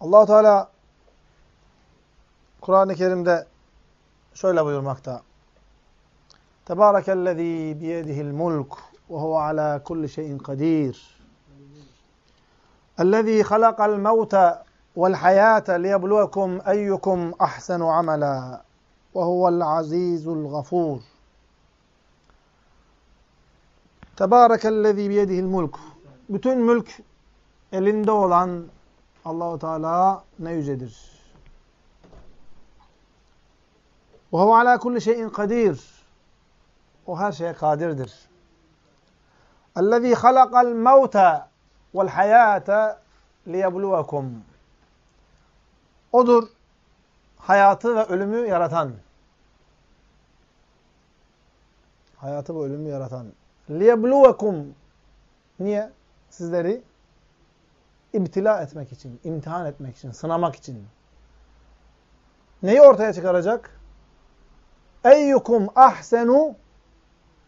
allah Teala Kur'an-ı Kerim'de şöyle buyurmakta. Tebârekellezî biyedihil mulk ve huve alâ kulli şeyin kadîr. Ellezî halakal mevte vel hayâte liyebluvekum eyyukum ahsenu amela ve huvel azîzul gafûr. Tebârekellezî biyedihil mulk. Bütün mülk elinde olan Allahu Teala ne yücedir. Ve huve ala kulli şeyin kadir. O her şeye kadirdir. Ellezî halakal mevte vel hayâte liyebluvekum. Odur hayatı ve ölümü yaratan. Hayatı ve ölümü yaratan. Liyebluvekum. Niye? Sizleri ibtila etmek için, imtihan etmek için, sınamak için. Neyi ortaya çıkaracak? Eyyukum ahsenu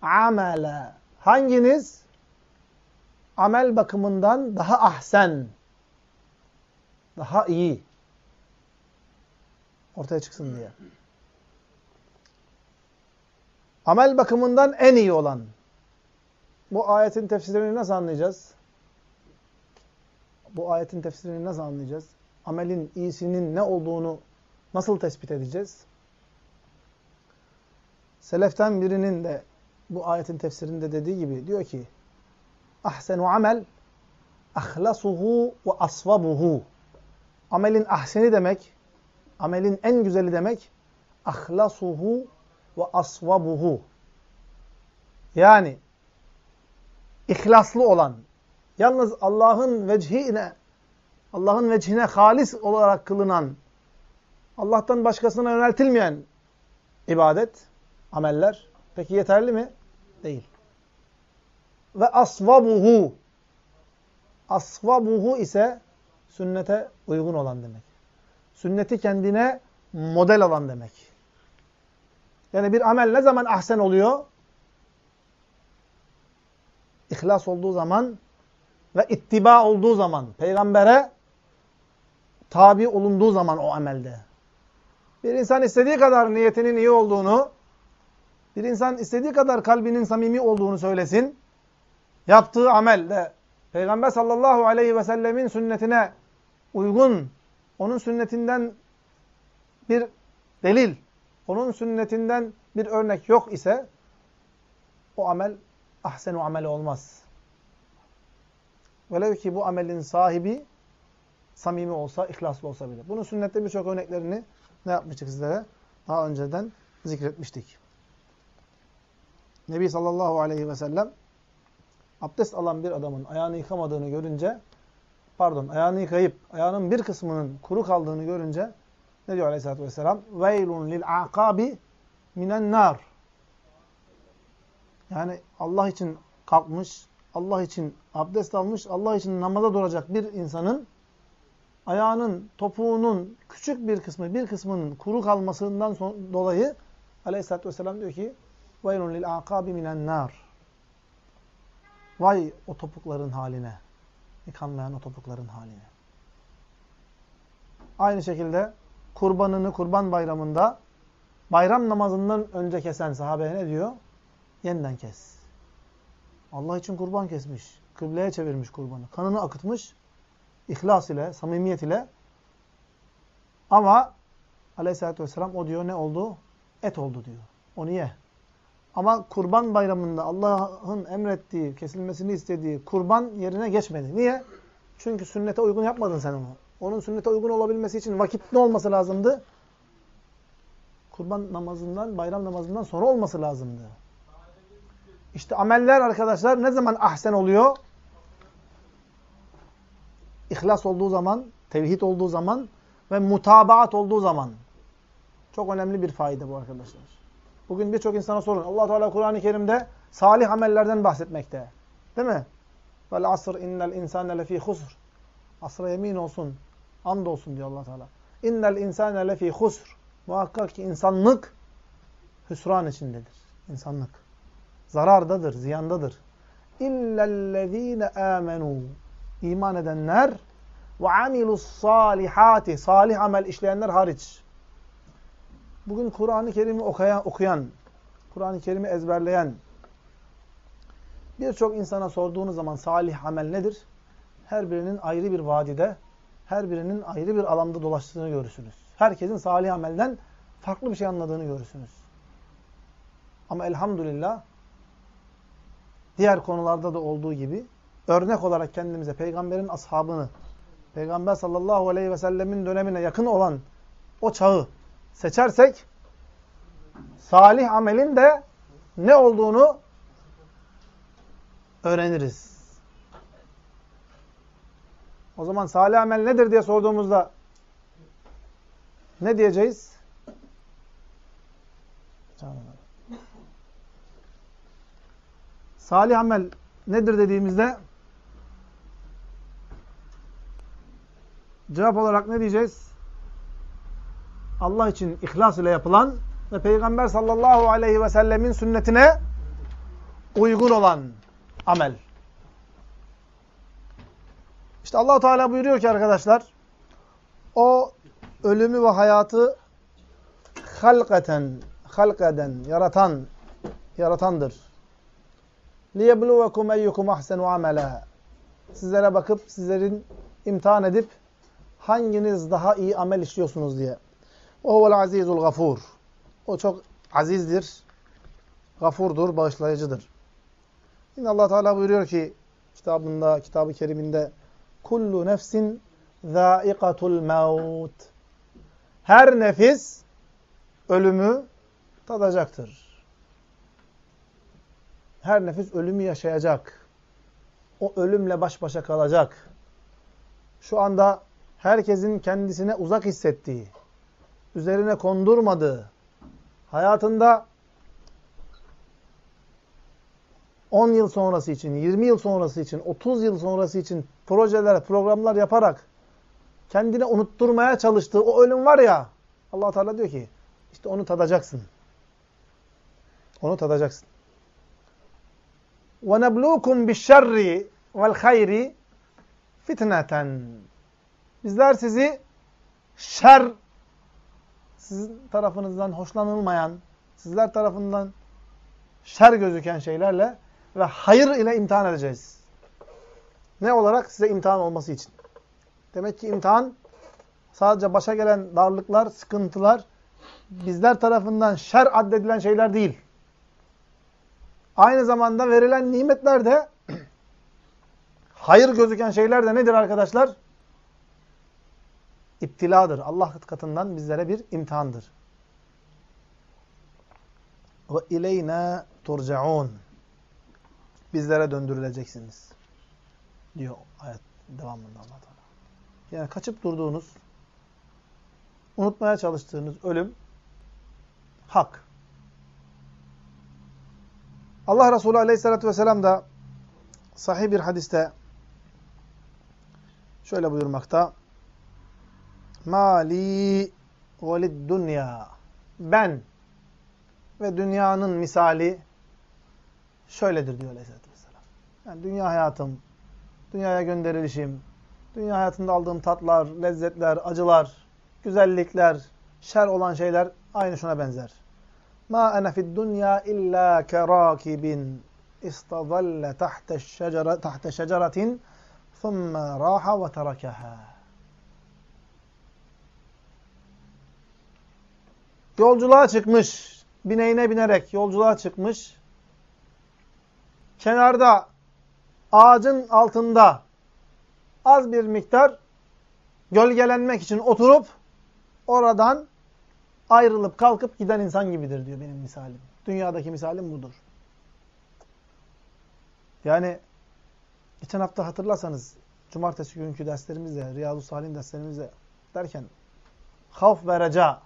amele. Hanginiz amel bakımından daha ahsen, daha iyi ortaya çıksın diye. Amel bakımından en iyi olan. Bu ayetin tefsirini nasıl anlayacağız? Bu ayetin tefsirini nasıl anlayacağız? Amelin iyisinin ne olduğunu nasıl tespit edeceğiz? Seleften birinin de bu ayetin tefsirinde dediği gibi diyor ki ahsenu amel ahlasuhu ve asvabuhu amelin ahseni demek amelin en güzeli demek ahlasuhu ve asvabuhu yani ihlaslı olan yalnız Allah'ın vechine Allah'ın vechine halis olarak kılınan Allah'tan başkasına yöneltilmeyen ibadet, ameller peki yeterli mi? Değil. Ve asvabuhu asvabuhu ise sünnete uygun olan demek. Sünneti kendine model alan demek. Yani bir amel ne zaman ahsen oluyor? İhlas olduğu zaman ve ittiba olduğu zaman, peygambere tabi olunduğu zaman o amelde. Bir insan istediği kadar niyetinin iyi olduğunu, bir insan istediği kadar kalbinin samimi olduğunu söylesin. Yaptığı amel de Peygamber sallallahu aleyhi ve sellemin sünnetine uygun, onun sünnetinden bir delil, onun sünnetinden bir örnek yok ise o amel ahsenu ameli olmaz. Velev ki bu amelin sahibi samimi olsa, ihlaslı olsa bile. Bunun sünnette birçok örneklerini ne yapmıştık sizlere? Daha önceden zikretmiştik. Nebi sallallahu aleyhi ve sellem abdest alan bir adamın ayağını yıkamadığını görünce pardon ayağını yıkayıp ayağının bir kısmının kuru kaldığını görünce ne diyor aleyhissalatü vesselam? Veylun lil akabi minen nar. Yani Allah için kalkmış, Allah için abdest almış, Allah için namaza duracak bir insanın ayağının, topuğunun küçük bir kısmı, bir kısmının kuru kalmasından dolayı aleyhissalatü vesselam diyor ki وَيْلٌ لِلْاَعْقَابِ مِنَ النَّارِ Vay o topukların haline. Yıkanmayan o topukların haline. Aynı şekilde kurbanını kurban bayramında bayram namazından önce kesen sahabe ne diyor? Yeniden kes. Allah için kurban kesmiş. Kıbleye çevirmiş kurbanı. Kanını akıtmış. İhlas ile, samimiyet ile. Ama aleyhissalatü vesselam o diyor ne oldu? Et oldu diyor. Onu ye. Ama kurban bayramında Allah'ın emrettiği, kesilmesini istediği kurban yerine geçmedi. Niye? Çünkü sünnete uygun yapmadın sen onu. Onun sünnete uygun olabilmesi için vakit ne olması lazımdı? Kurban namazından, bayram namazından sonra olması lazımdı. İşte ameller arkadaşlar ne zaman ahsen oluyor? İhlas olduğu zaman, tevhid olduğu zaman ve mutabaat olduğu zaman. Çok önemli bir fayda bu arkadaşlar. Bugün birçok insana sorun. allah Teala Kur'an-ı Kerim'de salih amellerden bahsetmekte. Değil mi? Vel asr innel insane lefî husr. Asra yemin olsun, and olsun diyor allah Teala. İnnel insane lefî husr. Muhakkak ki insanlık hüsran içindedir. İnsanlık zarardadır, ziyandadır. İllellezîne âmenû. İman edenler ve amilus salihati. Salih amel işleyenler hariç. Bugün Kur'an-ı Kerim'i okuyan, okuyan Kur'an-ı Kerim'i ezberleyen birçok insana sorduğunuz zaman salih amel nedir? Her birinin ayrı bir vadide, her birinin ayrı bir alanda dolaştığını görürsünüz. Herkesin salih amelden farklı bir şey anladığını görürsünüz. Ama elhamdülillah diğer konularda da olduğu gibi örnek olarak kendimize peygamberin ashabını, peygamber sallallahu aleyhi ve sellemin dönemine yakın olan o çağı seçersek salih amelin de ne olduğunu öğreniriz. O zaman salih amel nedir diye sorduğumuzda ne diyeceğiz? Salih amel nedir dediğimizde cevap olarak ne diyeceğiz? Allah için ihlas ile yapılan ve Peygamber sallallahu aleyhi ve sellemin sünnetine uygun olan amel. İşte allah Teala buyuruyor ki arkadaşlar, o ölümü ve hayatı halkaten, halkaden, yaratan, yaratandır. لِيَبْلُوَكُمْ اَيُّكُمْ اَحْسَنُ عَمَلًا Sizlere bakıp, sizlerin imtihan edip, hanginiz daha iyi amel işliyorsunuz diye. وَهُوَ الْعَز۪يزُ الْغَفُورُ O çok azizdir, gafurdur, bağışlayıcıdır. Yine allah Teala buyuruyor ki, kitabında, kitabı keriminde, kullu nefsin zâikatul mevt. Her nefis ölümü tadacaktır. Her nefis ölümü yaşayacak. O ölümle baş başa kalacak. Şu anda herkesin kendisine uzak hissettiği, üzerine kondurmadığı, hayatında 10 yıl sonrası için, 20 yıl sonrası için, 30 yıl sonrası için projeler, programlar yaparak kendine unutturmaya çalıştığı o ölüm var ya, allah Teala diyor ki, işte onu tadacaksın. Onu tadacaksın. وَنَبْلُوكُمْ بِالشَّرِّ وَالْخَيْرِ fitneten. Bizler sizi şer, sizin tarafınızdan hoşlanılmayan, sizler tarafından şer gözüken şeylerle ve hayır ile imtihan edeceğiz. Ne olarak? Size imtihan olması için. Demek ki imtihan sadece başa gelen darlıklar, sıkıntılar bizler tarafından şer addedilen şeyler değil. Aynı zamanda verilen nimetler de hayır gözüken şeyler de nedir arkadaşlar? İptiladır. Allah katından bizlere bir imtihandır. Ve ileyna turcaun bizlere döndürüleceksiniz. Diyor ayet devamında Allah Teala. Yani kaçıp durduğunuz, unutmaya çalıştığınız ölüm hak. Allah Resulü Aleyhisselatü Vesselam da sahih bir hadiste şöyle buyurmakta. Mali velid dünya. Ben ve dünyanın misali şöyledir diyor Aleyhisselatü Vesselam. Yani dünya hayatım, dünyaya gönderilişim, dünya hayatında aldığım tatlar, lezzetler, acılar, güzellikler, şer olan şeyler aynı şuna benzer. Ma ene fid dunya illa kerakibin istadalle tahte şecere tahte şeceretin thumma raha ve terakaha. Yolculuğa çıkmış, bineğine binerek yolculuğa çıkmış, kenarda ağacın altında az bir miktar gölgelenmek için oturup oradan ayrılıp kalkıp giden insan gibidir diyor benim misalim. Dünyadaki misalim budur. Yani geçen hafta hatırlarsanız cumartesi günkü derslerimizde, Riyazu Salih'in derslerimizde derken havf ve reca,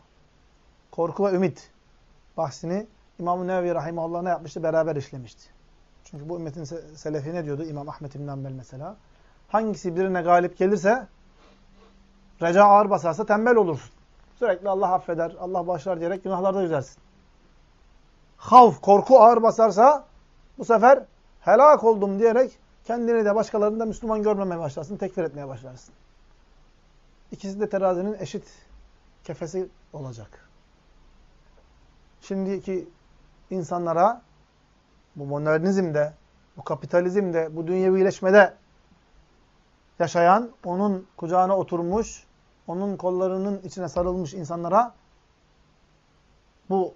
korku ve ümit bahsini İmam-ı Nevevi Rahimahullah ne yapmıştı? Beraber işlemişti. Çünkü bu ümmetin selefi ne diyordu? İmam Ahmet İbn Hanbel mesela. Hangisi birine galip gelirse, reca ağır basarsa tembel olursun. Sürekli Allah affeder, Allah başlar diyerek günahlarda yüzersin. Havf, korku ağır basarsa bu sefer helak oldum diyerek kendini de başkalarını da Müslüman görmemeye başlarsın, tekfir etmeye başlarsın. İkisi de terazinin eşit kefesi olacak. Şimdiki insanlara bu modernizmde, bu kapitalizmde, bu dünyevileşmede yaşayan, onun kucağına oturmuş, onun kollarının içine sarılmış insanlara bu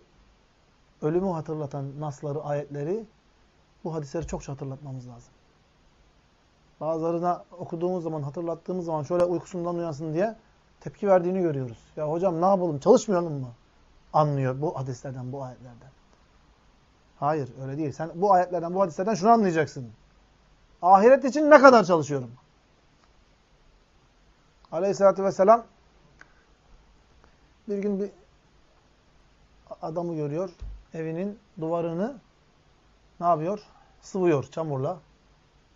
ölümü hatırlatan nasları, ayetleri, bu hadisleri çokça hatırlatmamız lazım. Bazılarına okuduğumuz zaman, hatırlattığımız zaman şöyle uykusundan uyansın diye tepki verdiğini görüyoruz. Ya hocam ne yapalım, çalışmayalım mı? Anlıyor bu hadislerden, bu ayetlerden. Hayır, öyle değil. Sen bu ayetlerden, bu hadislerden şunu anlayacaksın. Ahiret için ne kadar çalışıyorum? Aleyhisselatü vesselam bir gün bir adamı görüyor. Evinin duvarını ne yapıyor? Sıvıyor çamurla.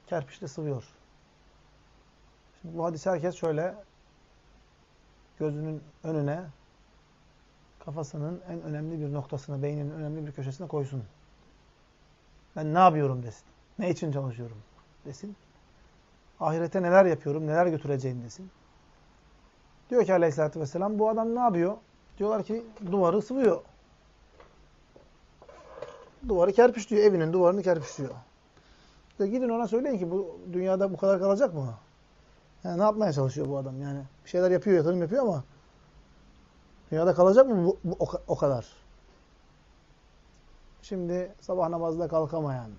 Kerpiçle sıvıyor. Şimdi bu hadisi herkes şöyle gözünün önüne kafasının en önemli bir noktasına, beyninin önemli bir köşesine koysun. Ben ne yapıyorum desin. Ne için çalışıyorum desin. Ahirete neler yapıyorum, neler götüreceğim desin. Diyor ki aleyhissalatü vesselam bu adam ne yapıyor? Diyorlar ki duvarı sıvıyor. Duvarı kerpiç diyor. Evinin duvarını kerpiç diyor. diyor. Gidin ona söyleyin ki bu dünyada bu kadar kalacak mı? Yani ne yapmaya çalışıyor bu adam? Yani bir şeyler yapıyor, yatırım yapıyor ama dünyada kalacak mı bu, bu o kadar? Şimdi sabah namazda kalkamayan,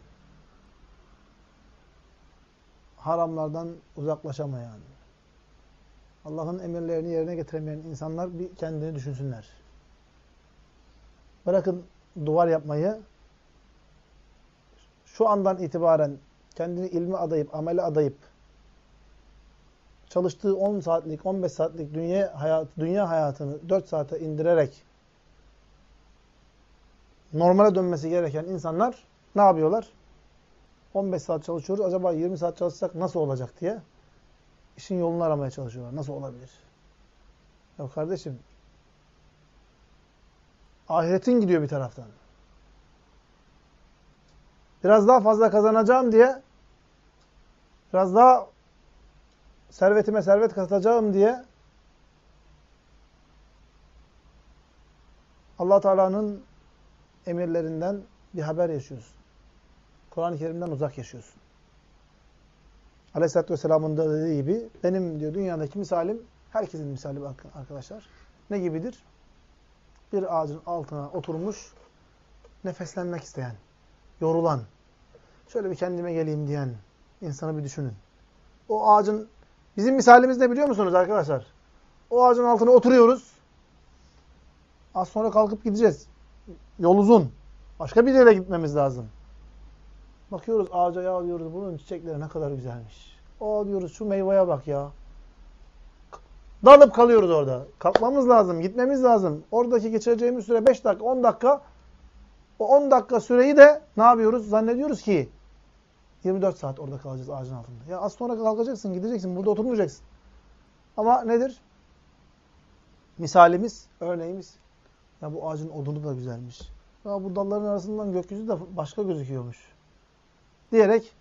haramlardan uzaklaşamayan, Allah'ın emirlerini yerine getiremeyen insanlar bir kendini düşünsünler. Bırakın duvar yapmayı, şu andan itibaren kendini ilmi adayıp, ameli adayıp, çalıştığı 10 saatlik, 15 saatlik dünya, hayat, dünya hayatını 4 saate indirerek normale dönmesi gereken insanlar ne yapıyorlar? 15 saat çalışıyoruz, acaba 20 saat çalışsak nasıl olacak diye işin yolunu aramaya çalışıyorlar. Nasıl olabilir? Ya kardeşim, ahiretin gidiyor bir taraftan. Biraz daha fazla kazanacağım diye, biraz daha servetime servet katacağım diye allah Teala'nın emirlerinden bir haber yaşıyorsun. Kur'an-ı Kerim'den uzak yaşıyorsun. Aleyhisselatü Vesselam'ın da dediği gibi benim diyor dünyadaki misalim herkesin misali arkadaşlar. Ne gibidir? Bir ağacın altına oturmuş nefeslenmek isteyen, yorulan, şöyle bir kendime geleyim diyen insanı bir düşünün. O ağacın bizim misalimiz ne biliyor musunuz arkadaşlar? O ağacın altına oturuyoruz. Az sonra kalkıp gideceğiz. Yol uzun. Başka bir yere gitmemiz lazım. Bakıyoruz ağaca ya diyoruz bunun çiçekleri ne kadar güzelmiş. O diyoruz şu meyveye bak ya. Dalıp kalıyoruz orada. Kalkmamız lazım, gitmemiz lazım. Oradaki geçireceğimiz süre 5 dakika, 10 dakika. O 10 dakika süreyi de ne yapıyoruz? Zannediyoruz ki 24 saat orada kalacağız ağacın altında. Ya az sonra kalkacaksın, gideceksin, burada oturmayacaksın. Ama nedir? Misalimiz, örneğimiz. Ya bu ağacın odunu da güzelmiş. Ya bu dalların arasından gökyüzü de başka gözüküyormuş diyerek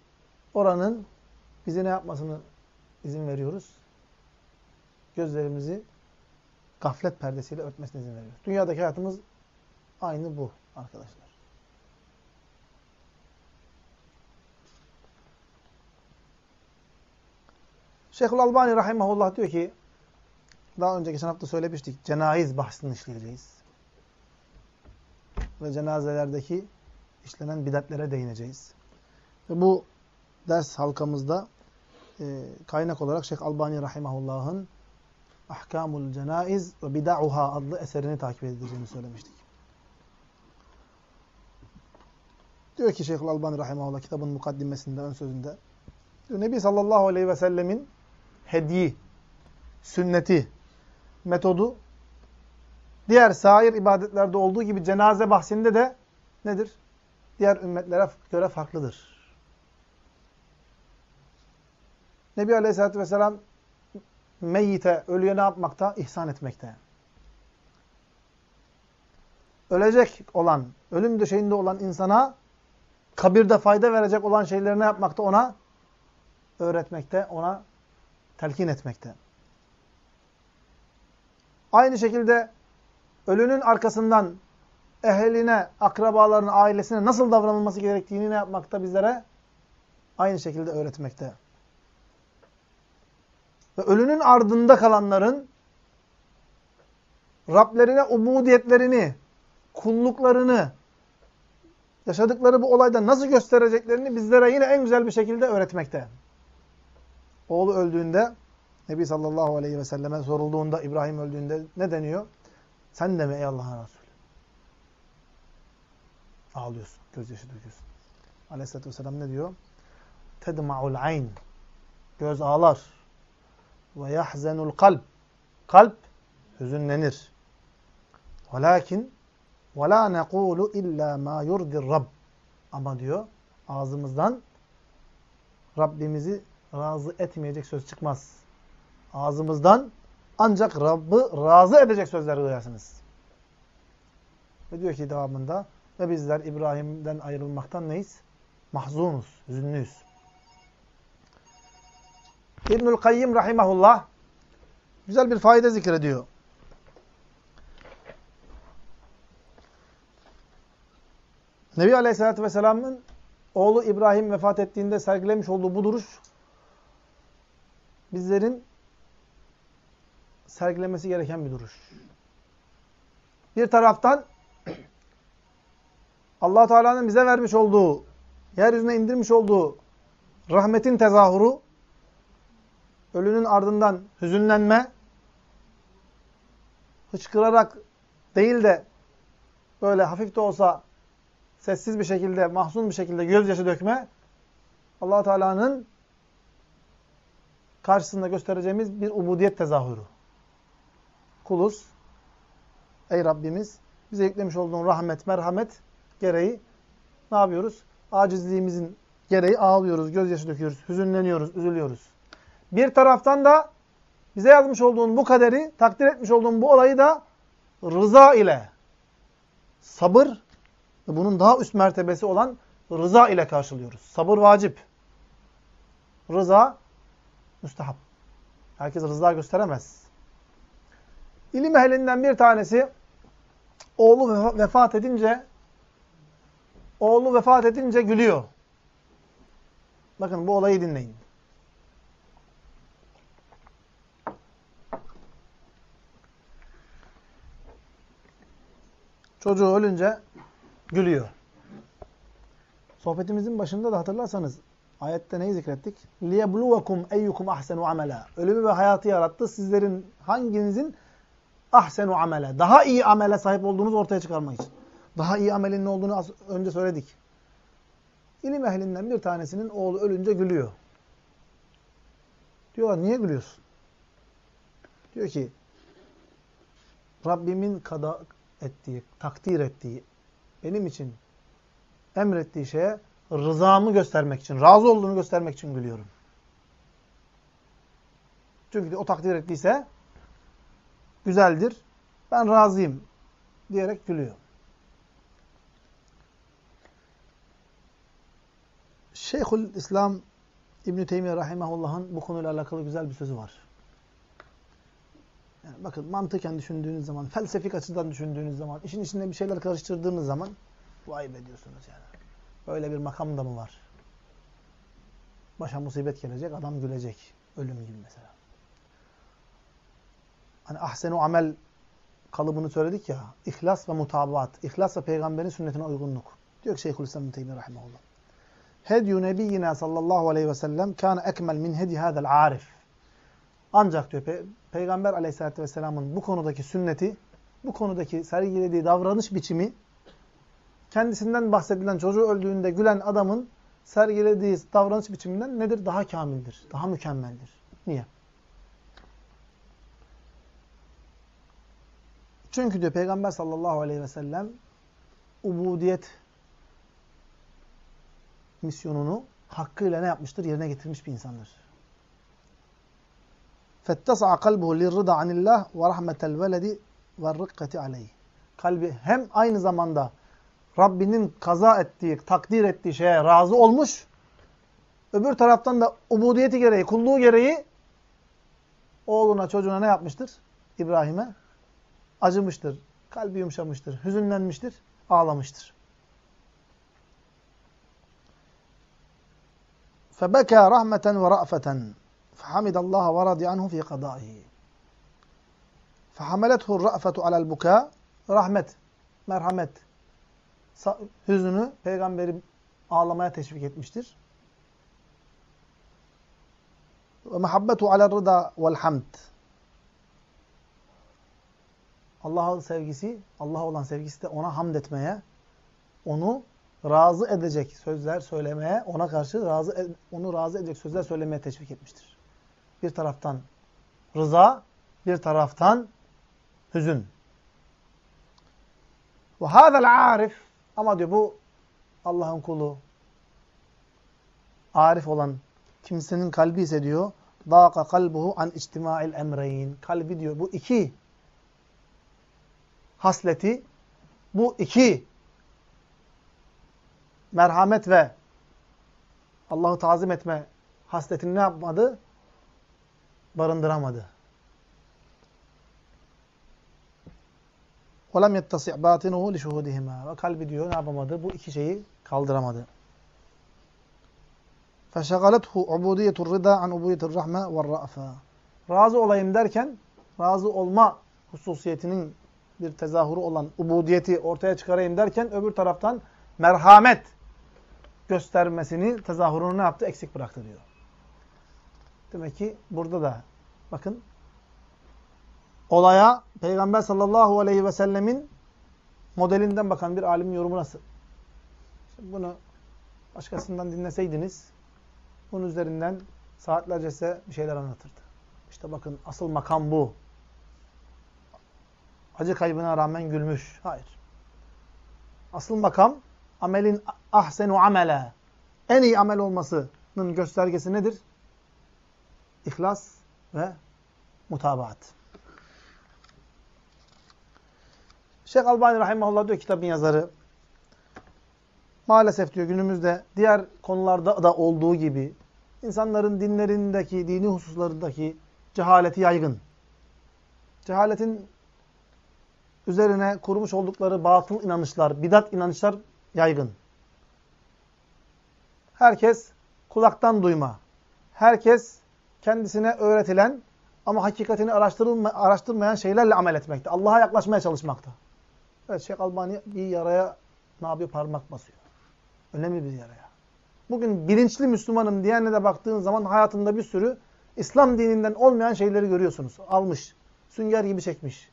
oranın bize ne yapmasını izin veriyoruz? Gözlerimizi gaflet perdesiyle örtmesine izin veriyoruz. Dünyadaki hayatımız aynı bu arkadaşlar. Şeyhul Albani Rahimahullah diyor ki, daha önce geçen hafta söylemiştik, cenayiz bahsini işleyeceğiz. Ve cenazelerdeki işlenen bidatlere değineceğiz. Ve bu ders halkamızda e, kaynak olarak Şeyh Albani Rahimahullah'ın Ahkamul Cenaiz ve Bida'uha adlı eserini takip edeceğini söylemiştik. Diyor ki Şeyh Albani Rahimahullah kitabın mukaddimesinde, ön sözünde. Diyor, Nebi sallallahu aleyhi ve sellemin hediyi, sünneti, metodu diğer sair ibadetlerde olduğu gibi cenaze bahsinde de nedir? Diğer ümmetlere göre farklıdır. Nebi Aleyhisselatü Vesselam meyyite, ölüye ne yapmakta? İhsan etmekte. Ölecek olan, ölüm döşeğinde olan insana kabirde fayda verecek olan şeyleri ne yapmakta? Ona öğretmekte, ona telkin etmekte. Aynı şekilde ölünün arkasından ehline, akrabalarına, ailesine nasıl davranılması gerektiğini ne yapmakta bizlere? Aynı şekilde öğretmekte. Ve ölünün ardında kalanların Rablerine ubudiyetlerini, kulluklarını, yaşadıkları bu olayda nasıl göstereceklerini bizlere yine en güzel bir şekilde öğretmekte. Oğlu öldüğünde, Nebi sallallahu aleyhi ve selleme sorulduğunda, İbrahim öldüğünde ne deniyor? Sen de mi ey Allah'ın Resulü? Ağlıyorsun, gözyaşı döküyorsun. Aleyhisselatü vesselam ne diyor? Tedma'ul ayn. Göz ağlar ve yahzenul kalp. Kalp hüzünlenir. Velakin ve la nekulu illa ma yurdir Rabb. Ama diyor ağzımızdan Rabbimizi razı etmeyecek söz çıkmaz. Ağzımızdan ancak Rabb'ı razı edecek sözler duyarsınız. Ve diyor ki devamında ve bizler İbrahim'den ayrılmaktan neyiz? Mahzunuz, üzünlüyüz. İbnül Kayyim rahimahullah güzel bir fayda zikrediyor. Nebi Aleyhisselatü Vesselam'ın oğlu İbrahim vefat ettiğinde sergilemiş olduğu bu duruş bizlerin sergilemesi gereken bir duruş. Bir taraftan allah Teala'nın bize vermiş olduğu, yeryüzüne indirmiş olduğu rahmetin tezahürü, ölünün ardından hüzünlenme, hıçkırarak değil de böyle hafif de olsa sessiz bir şekilde, mahzun bir şekilde gözyaşı dökme allah Teala'nın karşısında göstereceğimiz bir ubudiyet tezahürü. Kuluz, ey Rabbimiz bize yüklemiş olduğun rahmet, merhamet gereği ne yapıyoruz? Acizliğimizin gereği ağlıyoruz, gözyaşı döküyoruz, hüzünleniyoruz, üzülüyoruz. Bir taraftan da bize yazmış olduğun bu kaderi, takdir etmiş olduğun bu olayı da rıza ile, sabır ve bunun daha üst mertebesi olan rıza ile karşılıyoruz. Sabır vacip. Rıza müstehap. Herkes rıza gösteremez. İlim ehlinden bir tanesi oğlu vefat edince oğlu vefat edince gülüyor. Bakın bu olayı dinleyin. Çocuğu ölünce gülüyor. Sohbetimizin başında da hatırlarsanız ayette neyi zikrettik? لِيَبْلُوَكُمْ اَيُّكُمْ اَحْسَنُ عَمَلًا Ölümü ve hayatı yarattı. Sizlerin hanginizin ahsenu amele, daha iyi amele sahip olduğunuz ortaya çıkarmak için. Daha iyi amelin ne olduğunu az önce söyledik. İlim ehlinden bir tanesinin oğlu ölünce gülüyor. Diyorlar niye gülüyorsun? Diyor ki Rabbimin kada ettiği, takdir ettiği, benim için emrettiği şeye rızamı göstermek için, razı olduğunu göstermek için gülüyorum. Çünkü o takdir ettiyse güzeldir, ben razıyım diyerek gülüyor. Şeyhül İslam İbn-i Teymiye Rahimahullah'ın bu konuyla alakalı güzel bir sözü var. Yani bakın mantıken düşündüğünüz zaman, felsefik açıdan düşündüğünüz zaman, işin içinde bir şeyler karıştırdığınız zaman vay be diyorsunuz yani. Böyle bir makam da mı var? Başa musibet gelecek, adam gülecek. Ölüm gibi mesela. Hani ahsenu amel kalıbını söyledik ya. İhlas ve mutabat. İhlas ve peygamberin sünnetine uygunluk. Diyor ki Şeyhülislam bin Teymi rahimahullah. Hedyu nebiyyina sallallahu aleyhi ve sellem kâne ekmel min hedi hâzel arif. Ancak diyor Pe Peygamber aleyhissalatü vesselamın bu konudaki sünneti, bu konudaki sergilediği davranış biçimi, kendisinden bahsedilen çocuğu öldüğünde gülen adamın sergilediği davranış biçiminden nedir? Daha kamildir, daha mükemmeldir. Niye? Çünkü diyor Peygamber sallallahu aleyhi ve sellem ubudiyet misyonunu hakkıyla ne yapmıştır? Yerine getirmiş bir insandır. فَاتَّسَعَ قَلْبُهُ لِلرِّضَى عَنِ اللّٰهِ وَرَحْمَةَ الْوَلَدِ وَالرِّقَّةِ عَلَيْهِ Kalbi hem aynı zamanda Rabbinin kaza ettiği, takdir ettiği şeye razı olmuş, öbür taraftan da ubudiyeti gereği, kulluğu gereği oğluna, çocuğuna ne yapmıştır? İbrahim'e acımıştır, kalbi yumuşamıştır, hüzünlenmiştir, ağlamıştır. فَبَكَى رَحْمَةً وَرَأْفَةً Fehamidallaha ve radiya anhu fi kadaihi. Fehamelethu ra'fetu alel buka. Rahmet, merhamet, hüznünü peygamberim ağlamaya teşvik etmiştir. Ve mehabbetu alel rıda vel hamd. Allah'ın sevgisi, Allah'a olan sevgisi de ona hamd etmeye, onu razı edecek sözler söylemeye, ona karşı razı onu razı edecek sözler söylemeye teşvik etmiştir. Bir taraftan rıza, bir taraftan hüzün. Ve hâzel arif ama diyor bu Allah'ın kulu arif olan kimsenin kalbi ise diyor dâka kalbuhu an içtimâil emreyn. Kalbi diyor bu iki hasleti bu iki merhamet ve Allah'ı tazim etme hasletini ne yapmadı? Barındıramadı. وَلَمْ يَتَّصِعْ بَاطِنُهُ لِشُهُودِهِمَا Ve kalbi diyor ne yapamadı? Bu iki şeyi kaldıramadı. فَشَغَلَتْهُ عُبُودِيَةُ الرِّضَى عَنْ عُبُودِيَةِ الرَّحْمَةِ وَالرَّأْفَةِ Razı olayım derken, razı olma hususiyetinin bir tezahürü olan ubudiyeti ortaya çıkarayım derken, öbür taraftan merhamet göstermesini, tezahürünü ne yaptı? Eksik bıraktı diyor. Demek ki burada da bakın olaya Peygamber sallallahu aleyhi ve sellemin modelinden bakan bir alimin yorumu nasıl? Şimdi bunu başkasından dinleseydiniz bunun üzerinden saatlerce size bir şeyler anlatırdı. İşte bakın asıl makam bu. Acı kaybına rağmen gülmüş. Hayır. Asıl makam amelin ahsenu amele. En iyi amel olmasının göstergesi nedir? İhlas ve mutabaat. Şeyh Albani Rahimahullah diyor kitabın yazarı. Maalesef diyor günümüzde diğer konularda da olduğu gibi insanların dinlerindeki, dini hususlarındaki cehaleti yaygın. Cehaletin üzerine kurmuş oldukları batıl inanışlar, bidat inanışlar yaygın. Herkes kulaktan duyma. Herkes kendisine öğretilen ama hakikatini araştırmayan şeylerle amel etmekte. Allah'a yaklaşmaya çalışmakta. Evet Şeyh Albani bir yaraya ne yapıyor? Parmak basıyor. Önemli bir yaraya. Bugün bilinçli Müslümanım diyenle de baktığın zaman hayatında bir sürü İslam dininden olmayan şeyleri görüyorsunuz. Almış. Sünger gibi çekmiş.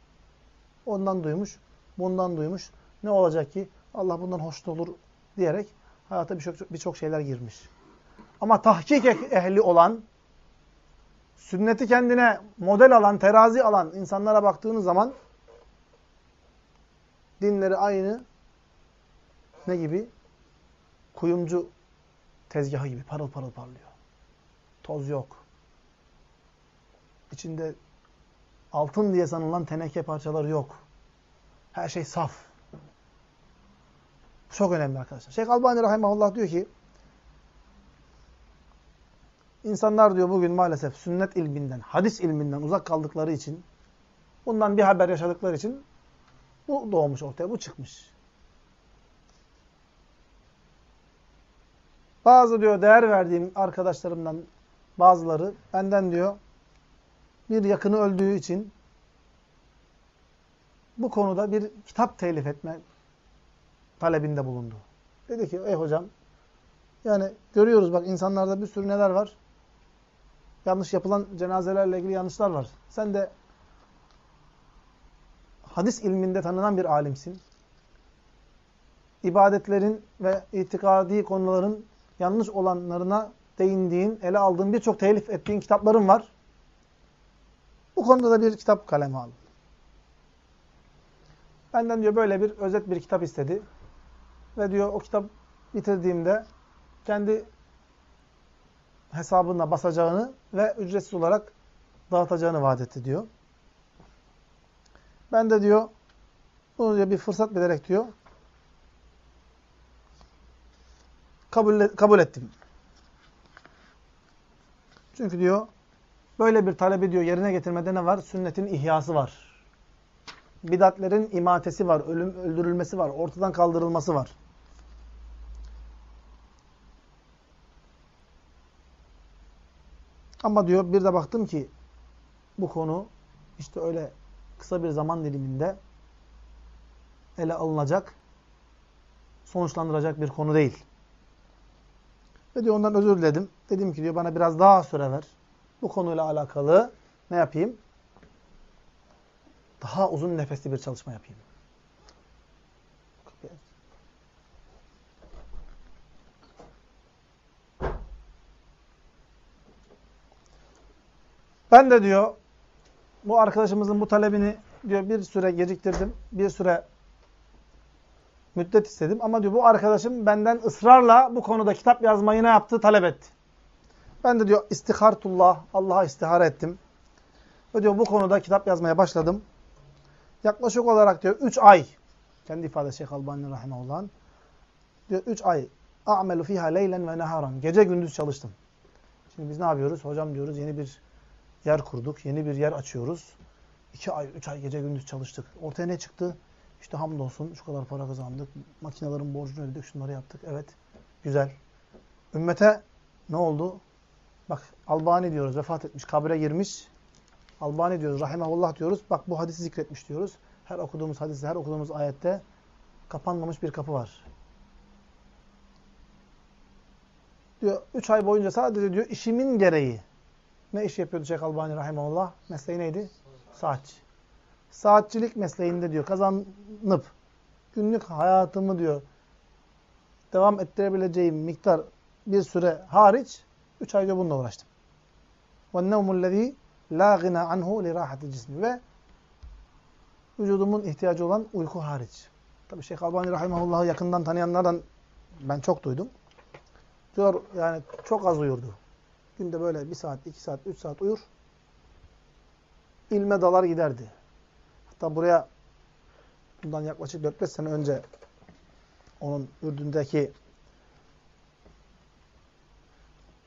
Ondan duymuş. Bundan duymuş. Ne olacak ki? Allah bundan hoşnut olur diyerek hayata birçok birçok şeyler girmiş. Ama tahkik ehli olan, sünneti kendine model alan, terazi alan insanlara baktığınız zaman dinleri aynı ne gibi? Kuyumcu tezgahı gibi parıl parıl parlıyor. Toz yok. İçinde altın diye sanılan teneke parçaları yok. Her şey saf. Çok önemli arkadaşlar. Şeyh Albani Rahimahullah diyor ki insanlar diyor bugün maalesef sünnet ilminden, hadis ilminden uzak kaldıkları için bundan bir haber yaşadıkları için bu doğmuş ortaya, bu çıkmış. Bazı diyor değer verdiğim arkadaşlarımdan bazıları benden diyor bir yakını öldüğü için bu konuda bir kitap telif etme talebinde bulundu. Dedi ki ey hocam yani görüyoruz bak insanlarda bir sürü neler var. Yanlış yapılan cenazelerle ilgili yanlışlar var. Sen de hadis ilminde tanınan bir alimsin. İbadetlerin ve itikadi konuların yanlış olanlarına değindiğin, ele aldığın birçok telif ettiğin kitapların var. Bu konuda da bir kitap kalemi al. Benden diyor böyle bir özet bir kitap istedi. Ve diyor o kitap bitirdiğimde kendi hesabına basacağını ve ücretsiz olarak dağıtacağını vaat etti diyor. Ben de diyor bunu diyor bir fırsat bilerek diyor kabul, kabul ettim. Çünkü diyor böyle bir talebi diyor yerine getirmede ne var? Sünnetin ihyası var. Bidatlerin imatesi var, ölüm, öldürülmesi var, ortadan kaldırılması var. Ama diyor bir de baktım ki bu konu işte öyle kısa bir zaman diliminde ele alınacak, sonuçlandıracak bir konu değil. Ve diyor ondan özür diledim. Dedim ki diyor bana biraz daha süre ver. Bu konuyla alakalı ne yapayım? Daha uzun nefesli bir çalışma yapayım. Ben de diyor bu arkadaşımızın bu talebini diyor bir süre geciktirdim. Bir süre müddet istedim. Ama diyor bu arkadaşım benden ısrarla bu konuda kitap yazmayı ne yaptı? Talep etti. Ben de diyor istihartullah, Allah'a istihare ettim. Ve diyor bu konuda kitap yazmaya başladım. Yaklaşık olarak diyor 3 ay, kendi ifadesi Şeyh Albani Rahimahullah'ın, diyor 3 ay, a'melu fiha leylen ve neharan, gece gündüz çalıştım. Şimdi biz ne yapıyoruz? Hocam diyoruz yeni bir yer kurduk, yeni bir yer açıyoruz. 2 ay, 3 ay gece gündüz çalıştık. Ortaya ne çıktı? İşte hamdolsun şu kadar para kazandık, makinelerin borcunu ödedik, şunları yaptık. Evet, güzel. Ümmete ne oldu? Bak Albani diyoruz, vefat etmiş, kabre girmiş. Albani diyoruz, rahimahullah diyoruz. Bak bu hadisi zikretmiş diyoruz. Her okuduğumuz hadiste, her okuduğumuz ayette kapanmamış bir kapı var. Diyor, üç ay boyunca sadece diyor işimin gereği. Ne iş yapıyordu Şeyh Albani rahimahullah? Mesleği neydi? Saatçi. Saatçilik mesleğinde diyor kazanıp günlük hayatımı diyor devam ettirebileceğim miktar bir süre hariç üç ay diyor bununla uğraştım. وَالنَّوْمُ الَّذ۪ي la gina anhu li rahati cismi ve vücudumun ihtiyacı olan uyku hariç. Tabi Şeyh Albani Rahimahullah'ı yakından tanıyanlardan ben çok duydum. Diyor yani çok az uyurdu. Günde böyle bir saat, iki saat, üç saat uyur. İlme dalar giderdi. Hatta buraya bundan yaklaşık 4-5 sene önce onun Ürdün'deki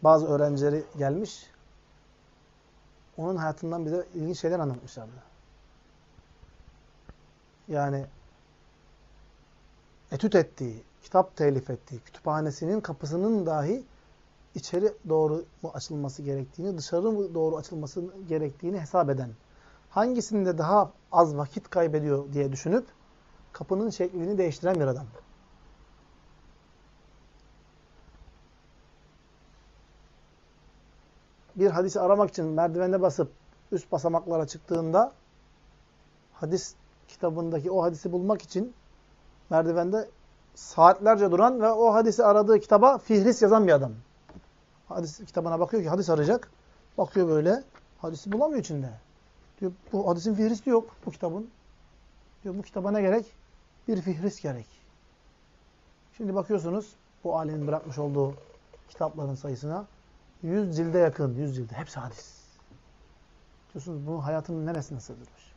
bazı öğrencileri gelmiş onun hayatından bize ilginç şeyler anlatmışlardı. Yani etüt ettiği, kitap telif ettiği, kütüphanesinin kapısının dahi içeri doğru mu açılması gerektiğini, dışarı mı doğru açılması gerektiğini hesap eden, hangisinde daha az vakit kaybediyor diye düşünüp kapının şeklini değiştiren bir adam. bir hadisi aramak için merdivende basıp üst basamaklara çıktığında hadis kitabındaki o hadisi bulmak için merdivende saatlerce duran ve o hadisi aradığı kitaba fihris yazan bir adam. Hadis kitabına bakıyor ki hadis arayacak. Bakıyor böyle. Hadisi bulamıyor içinde. Diyor bu hadisin fihristi yok bu kitabın. Diyor bu kitaba ne gerek? Bir fihris gerek. Şimdi bakıyorsunuz bu alimin bırakmış olduğu kitapların sayısına. Yüz cilde yakın, yüz cilde. Hepsi hadis. Diyorsunuz bu hayatının neresine sığdırmış?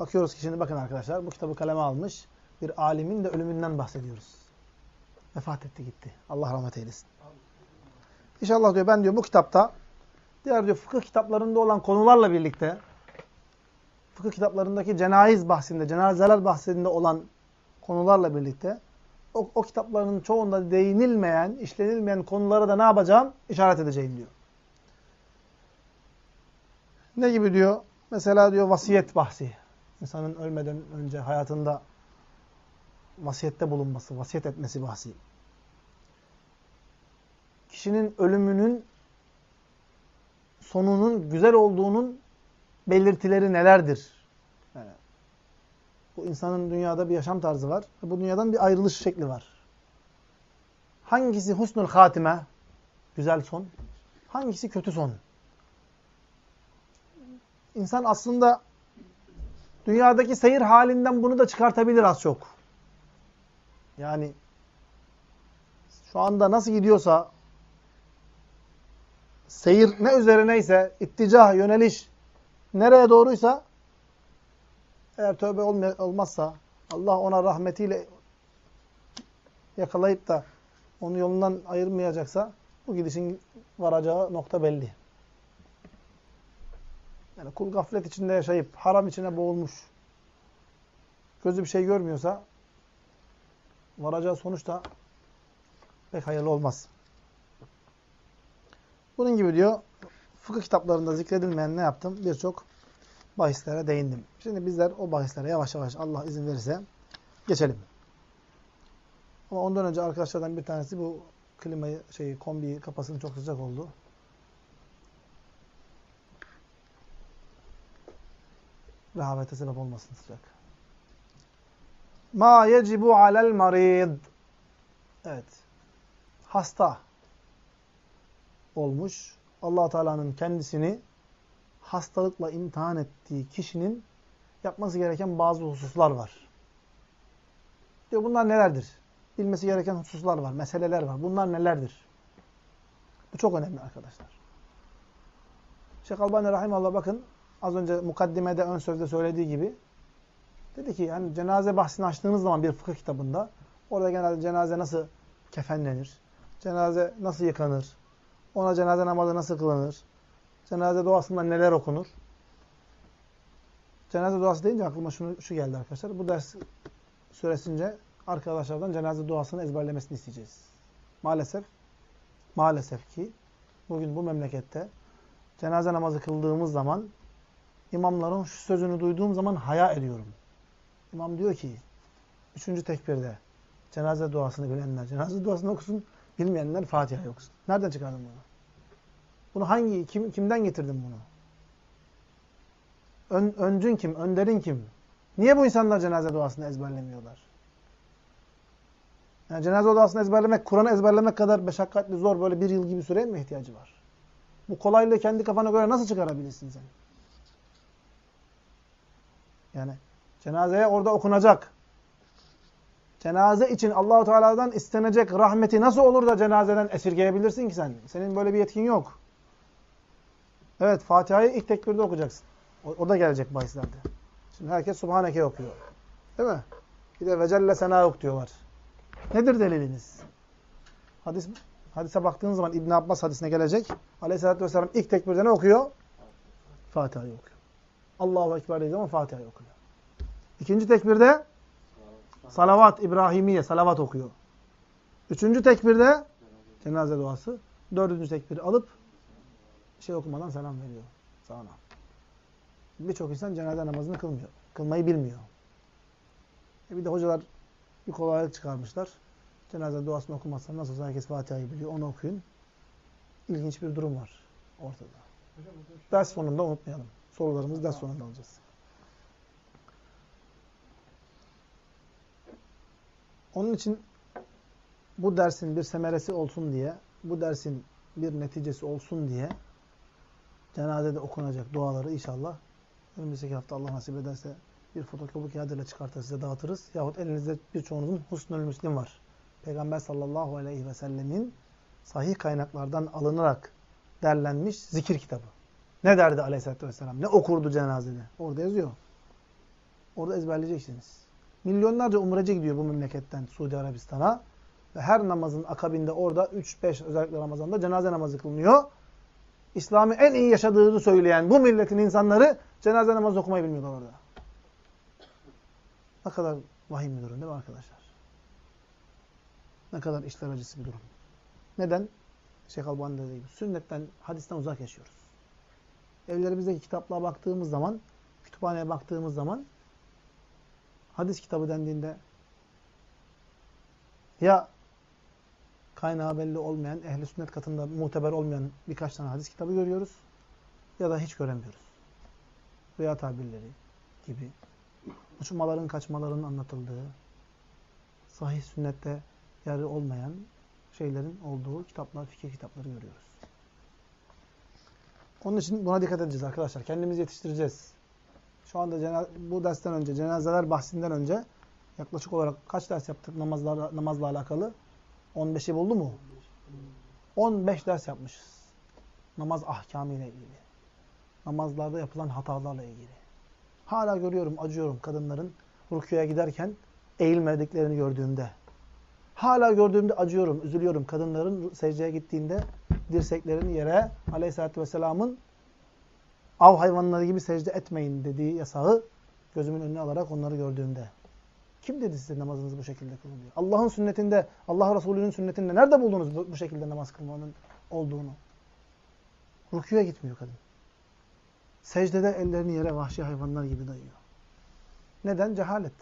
Bakıyoruz ki şimdi bakın arkadaşlar bu kitabı kaleme almış. Bir alimin de ölümünden bahsediyoruz. Vefat etti gitti. Allah rahmet eylesin. İnşallah diyor ben diyor bu kitapta diğer diyor fıkıh kitaplarında olan konularla birlikte fıkıh kitaplarındaki cenayiz bahsinde, cenazeler bahsinde olan konularla birlikte o, o kitapların çoğunda değinilmeyen, işlenilmeyen konulara da ne yapacağım? İşaret edeceğim diyor. Ne gibi diyor? Mesela diyor vasiyet bahsi. İnsanın ölmeden önce hayatında vasiyette bulunması, vasiyet etmesi bahsi. Kişinin ölümünün sonunun güzel olduğunun belirtileri nelerdir? Bu insanın dünyada bir yaşam tarzı var. Bu dünyadan bir ayrılış şekli var. Hangisi husnul hatime? Güzel son. Hangisi kötü son? İnsan aslında dünyadaki seyir halinden bunu da çıkartabilir az çok. Yani şu anda nasıl gidiyorsa seyir ne üzerineyse, itticah, yöneliş nereye doğruysa eğer tövbe olmazsa Allah ona rahmetiyle yakalayıp da onu yolundan ayırmayacaksa bu gidişin varacağı nokta belli. Yani kul gaflet içinde yaşayıp haram içine boğulmuş. Gözü bir şey görmüyorsa varacağı sonuç da pek hayırlı olmaz. Bunun gibi diyor fıkıh kitaplarında zikredilmeyen ne yaptım? Birçok bahislere değindim. Şimdi bizler o bahislere yavaş yavaş Allah izin verirse geçelim. Ama ondan önce arkadaşlardan bir tanesi bu klimayı, şeyi, kombiyi kapasın çok sıcak oldu. Rehavete sebep olmasın sıcak. Ma yecibu alel marid. Evet. Hasta olmuş. allah Teala'nın kendisini hastalıkla imtihan ettiği kişinin yapması gereken bazı hususlar var. Diyor bunlar nelerdir? Bilmesi gereken hususlar var, meseleler var. Bunlar nelerdir? Bu çok önemli arkadaşlar. Şeyh Albani Rahimallah bakın az önce mukaddimede ön sözde söylediği gibi dedi ki yani cenaze bahsini açtığınız zaman bir fıkıh kitabında orada genelde cenaze nasıl kefenlenir? Cenaze nasıl yıkanır? Ona cenaze namazı nasıl kılınır? Cenaze duasında neler okunur? Cenaze duası deyince aklıma şunu, şu geldi arkadaşlar. Bu ders süresince arkadaşlardan cenaze duasını ezberlemesini isteyeceğiz. Maalesef, maalesef ki bugün bu memlekette cenaze namazı kıldığımız zaman imamların şu sözünü duyduğum zaman haya ediyorum. İmam diyor ki, üçüncü tekbirde cenaze duasını bilenler cenaze duasını okusun, bilmeyenler Fatiha okusun. Nereden çıkardın bunu? Bunu hangi, kim, kimden getirdin bunu? Ön, öncün kim, önderin kim? Niye bu insanlar cenaze duasını ezberlemiyorlar? Yani cenaze duasını ezberlemek, Kur'an'ı ezberlemek kadar meşakkatli, zor böyle bir yıl gibi süreye mi ihtiyacı var? Bu kolaylığı kendi kafana göre nasıl çıkarabilirsin sen? Yani cenazeye orada okunacak. Cenaze için Allahu Teala'dan istenecek rahmeti nasıl olur da cenazeden esirgeyebilirsin ki sen? Senin böyle bir yetkin yok. Evet, Fatiha'yı ilk tekbirde okuyacaksın. O, o da gelecek bahislerde. Şimdi herkes Subhaneke okuyor. Değil mi? Bir de Vecelle Senâuk diyorlar. Nedir deliliniz? Hadis, hadise baktığınız zaman İbn Abbas hadisine gelecek. Aleyhisselatü Vesselam ilk tekbirde ne okuyor? Fatiha'yı okuyor. Allahu Ekber dediği zaman Fatiha'yı okuyor. İkinci tekbirde salavat İbrahimiye, salavat okuyor. Üçüncü tekbirde cenaze duası. Dördüncü tekbiri alıp şey okumadan selam veriyor sağına. Birçok insan cenaze namazını kılmıyor. Kılmayı bilmiyor. E bir de hocalar bir kolaylık çıkarmışlar. Cenaze duasını okumazsan nasıl olsa herkes Fatiha'yı biliyor. Onu okuyun. İlginç bir durum var ortada. Ders sonunda unutmayalım. Sorularımızı ders sonunda alacağız. Onun için bu dersin bir semeresi olsun diye, bu dersin bir neticesi olsun diye cenazede okunacak duaları inşallah önümüzdeki hafta Allah nasip ederse bir fotokopi kağıdıyla çıkartır size dağıtırız. Yahut elinizde birçoğunuzun Husnül Müslim var. Peygamber sallallahu aleyhi ve sellemin sahih kaynaklardan alınarak derlenmiş zikir kitabı. Ne derdi aleyhissalatü vesselam? Ne okurdu cenazede? Orada yazıyor. Orada ezberleyeceksiniz. Milyonlarca umreci gidiyor bu memleketten Suudi Arabistan'a. Ve her namazın akabinde orada 3-5 özellikle Ramazan'da cenaze namazı kılınıyor. İslam'ı en iyi yaşadığını söyleyen bu milletin insanları cenaze namazı okumayı bilmiyorlar orada. Ne kadar vahim bir durum değil mi arkadaşlar? Ne kadar işler acısı bir durum. Neden? Şeyh Albani dediği gibi. Sünnetten, hadisten uzak yaşıyoruz. Evlerimizdeki kitaplığa baktığımız zaman, kütüphaneye baktığımız zaman hadis kitabı dendiğinde ya kaynağı belli olmayan, ehli sünnet katında muteber olmayan birkaç tane hadis kitabı görüyoruz ya da hiç göremiyoruz. Rüya tabirleri gibi uçmaların, kaçmaların anlatıldığı, sahih sünnette yeri olmayan şeylerin olduğu kitaplar, fikir kitapları görüyoruz. Onun için buna dikkat edeceğiz arkadaşlar. Kendimizi yetiştireceğiz. Şu anda bu dersten önce, cenazeler bahsinden önce yaklaşık olarak kaç ders yaptık namazla, namazla alakalı? 15'i buldu mu? 15 ders yapmışız. Namaz ahkamı ile ilgili. Namazlarda yapılan hatalarla ilgili. Hala görüyorum, acıyorum kadınların rüküye giderken eğilmediklerini gördüğümde. Hala gördüğümde acıyorum, üzülüyorum. Kadınların secdeye gittiğinde dirseklerini yere aleyhissalatü vesselamın av hayvanları gibi secde etmeyin dediği yasağı gözümün önüne alarak onları gördüğümde. Kim dedi size namazınız bu şekilde kılın diyor. Allah'ın sünnetinde, Allah Resulü'nün sünnetinde nerede buldunuz bu, bu şekilde namaz kılmanın olduğunu? Rüküye gitmiyor kadın. Secdede ellerini yere vahşi hayvanlar gibi dayıyor. Neden? Cehalet.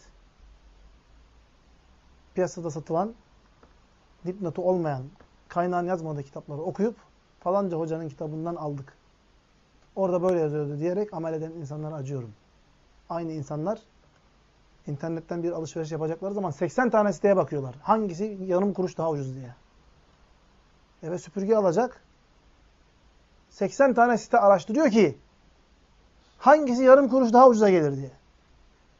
Piyasada satılan, dipnotu olmayan, kaynağın yazmadığı kitapları okuyup falanca hocanın kitabından aldık. Orada böyle yazıyordu diyerek amel eden insanlara acıyorum. Aynı insanlar internetten bir alışveriş yapacakları zaman 80 tane siteye bakıyorlar. Hangisi yarım kuruş daha ucuz diye. Eve süpürge alacak. 80 tane site araştırıyor ki hangisi yarım kuruş daha ucuza gelir diye.